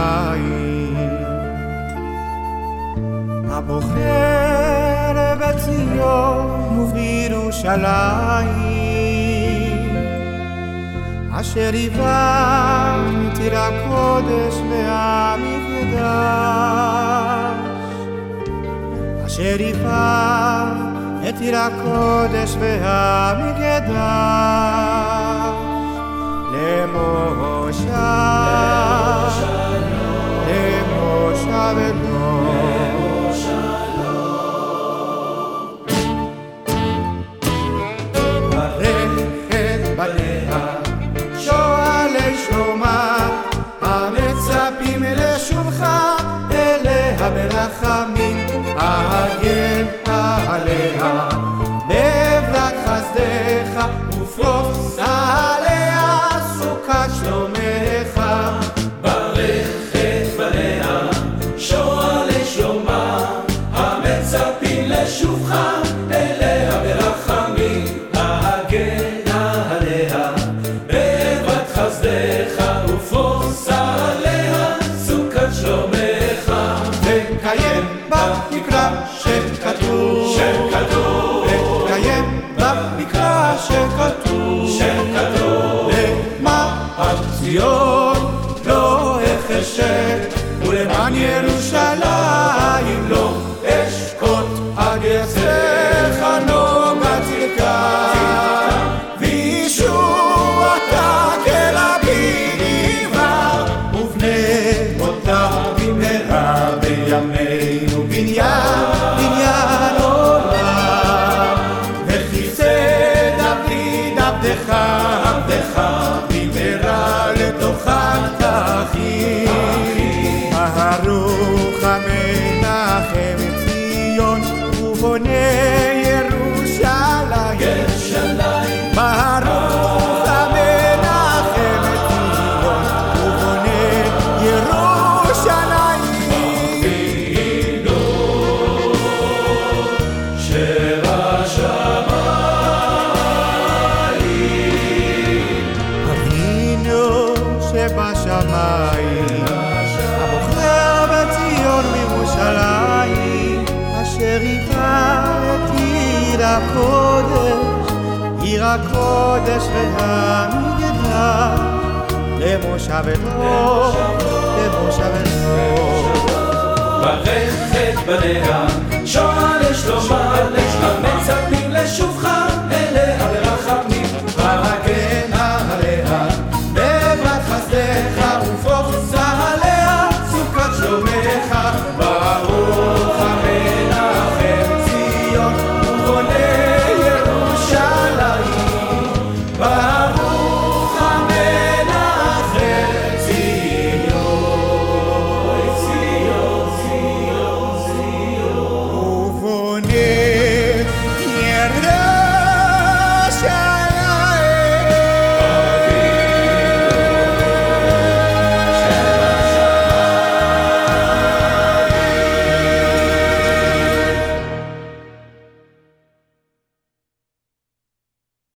שבשמיים הבוחר בציון ובירושלים, אשר היווה את עיר הקודש והמקדש, אשר היווה את עיר הקודש והמקדש, למושב, למושב אלוהים. עליה, בבלת חסדך, ופרוס עליה סוכת שלומך. ברכת בניה, שועה לשלומה, המצפים לשובך אליה ברחמים, ההגנה עליה, בבת חסדך ופרוס עליה סוכת שלומך. וקיים במקרא שכתוב, במקרא שכתוב, שכתוב, למען ציון לא אחשת, ולמען ירושלים לא אשקוט, עד יצא חנוג הצדקה, וישועתה כלבי עבר, ובני אותה במהרה בימינו בניין עבדך, במהרה לתוכן תכין. ברוך המנחם את ציון, ובונה שבשמיים, הבוחר בציון מירושלים, אשר היווה את עיר הקודש, עיר הקודש והמקדש, למושב אלוה, למושב אלוה. ברכת בניה, שועה לשלומה, המצפים